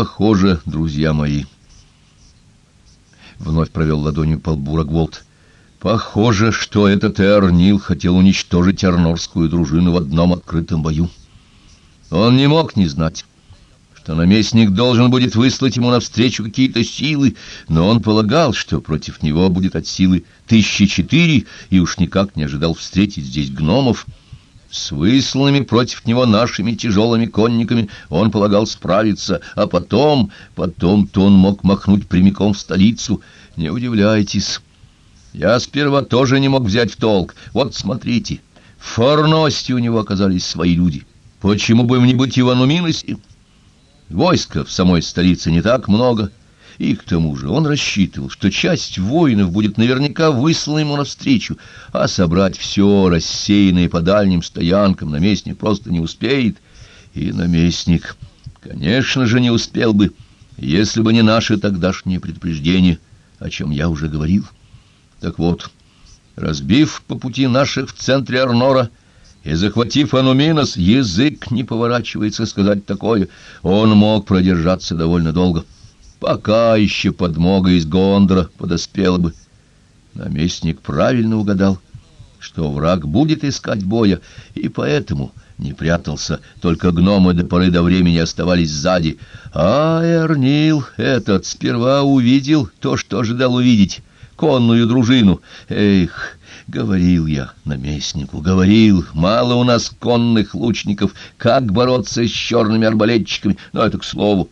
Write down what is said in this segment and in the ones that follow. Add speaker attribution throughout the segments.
Speaker 1: Похоже, друзья мои. Вновь провел ладонью по лбу Рогволд. Похоже, что этот Эрнил хотел уничтожить арнорскую дружину в одном открытом бою. Он не мог не знать, что наместник должен будет выслать ему навстречу какие-то силы, но он полагал, что против него будет от силы тысячи четыре, и уж никак не ожидал встретить здесь гномов. С высланными против него нашими тяжелыми конниками он полагал справиться, а потом, потом-то он мог махнуть прямиком в столицу. Не удивляйтесь, я сперва тоже не мог взять в толк. Вот смотрите, в Форности у него оказались свои люди. Почему бы им не быть Ивану Миносе? Войска в самой столице не так много, и к тому же он рассчитывал, что часть воинов будет наверняка выслана ему навстречу, а собрать все рассеянное по дальним стоянкам наместник просто не успеет. И наместник, конечно же, не успел бы, если бы не наше тогдашнее предупреждение, о чем я уже говорил. Так вот, разбив по пути наших в центре Арнора, и, захватив Ануминос, язык не поворачивается сказать такое. Он мог продержаться довольно долго. Пока еще подмога из Гондора подоспела бы. Наместник правильно угадал, что враг будет искать боя, и поэтому не прятался, только гномы до поры до времени оставались сзади. А Эрнил этот сперва увидел то, что ожидал увидеть, конную дружину. Эх! Говорил я наместнику, говорил, мало у нас конных лучников, как бороться с черными арбалетчиками, но это к слову.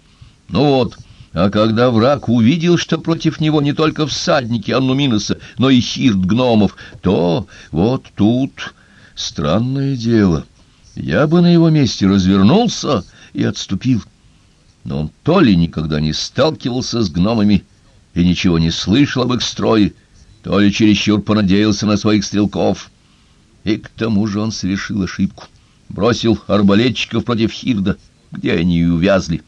Speaker 1: Ну вот, а когда враг увидел, что против него не только всадники Аннуминоса, но и хирт гномов, то вот тут странное дело. Я бы на его месте развернулся и отступил. Но он то ли никогда не сталкивался с гномами и ничего не слышал об их строе, то ли чересчур понадеялся на своих стрелков. И к тому же он совершил ошибку. Бросил арбалетчиков против Хирда, где они и увязли.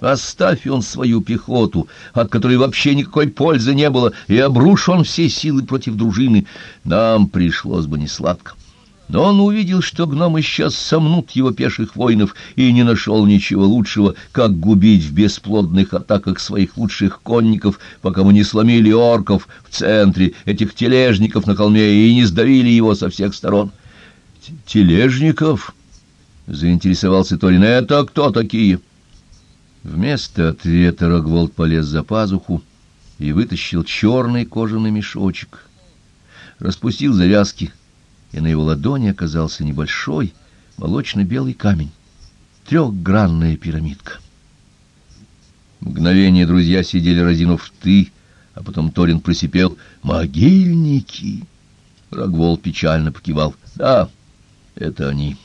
Speaker 1: Оставь он свою пехоту, от которой вообще никакой пользы не было, и обрушь он все силы против дружины, нам пришлось бы несладко. Но он увидел, что гномы сейчас сомнут его пеших воинов, и не нашел ничего лучшего, как губить в бесплодных атаках своих лучших конников, пока мы не сломили орков в центре этих тележников на холме и не сдавили его со всех сторон. «Тележников?» — заинтересовался Торин. «Это кто такие?» Вместо ответа Рогволд полез за пазуху и вытащил черный кожаный мешочек. Распустил завязки — и на его ладони оказался небольшой молочно-белый камень, трехгранная пирамидка. Мгновение друзья сидели разинув ты, а потом Торин просипел «Могильники!» Рогвол печально покивал «Да, это они».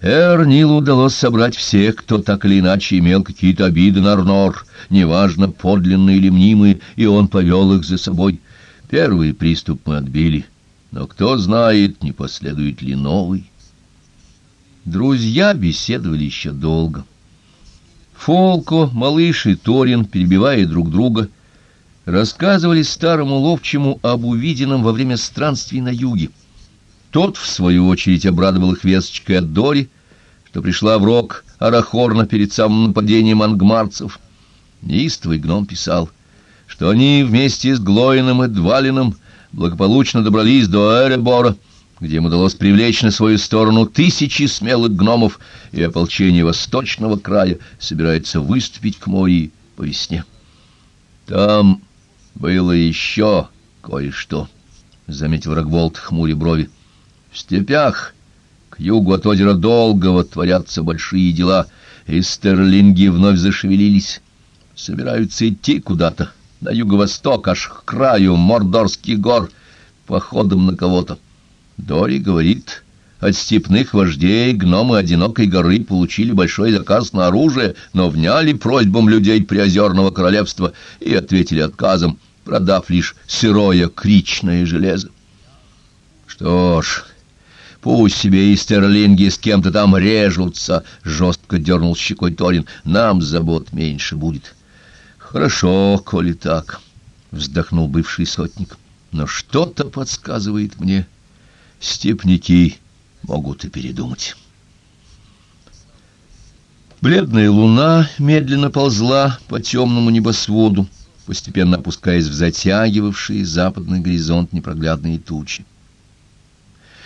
Speaker 1: Эрнилу удалось собрать всех, кто так или иначе имел какие-то обиды на Арнор, неважно, подлинные или мнимые, и он повел их за собой. Первый приступ мы отбили — но кто знает, не последует ли новый. Друзья беседовали еще долго. Фолко, малыш и Торин, перебивая друг друга, рассказывали старому ловчему об увиденном во время странствий на юге. Тот, в свою очередь, обрадовал их весточкой от Дори, что пришла в рог Арахорна перед самым нападением ангмарцев. Неистовый гном писал, что они вместе с Глоином и Двалином благополучно добрались до Эребора, где им удалось привлечь на свою сторону тысячи смелых гномов, и ополчение восточного края собирается выступить к Мории по весне. Там было еще кое-что, — заметил Рогволд, хмуря брови. В степях к югу от озера Долгого творятся большие дела, и стерлинги вновь зашевелились, собираются идти куда-то на юго-восток, аж к краю Мордорских гор, походом на кого-то. Дори говорит, от степных вождей гномы Одинокой горы получили большой заказ на оружие, но вняли просьбам людей Приозерного королевства и ответили отказом, продав лишь сырое кричное железо. Что ж... Пусть себе и стерлинги с кем-то там режутся, — жестко дернул щекой Торин. Нам забот меньше будет. Хорошо, коли так, вздохнул бывший сотник. Но что-то подсказывает мне, степняки могут и передумать. Бледная луна медленно ползла по темному небосводу, постепенно опускаясь в затягивавший западный горизонт непроглядные тучи.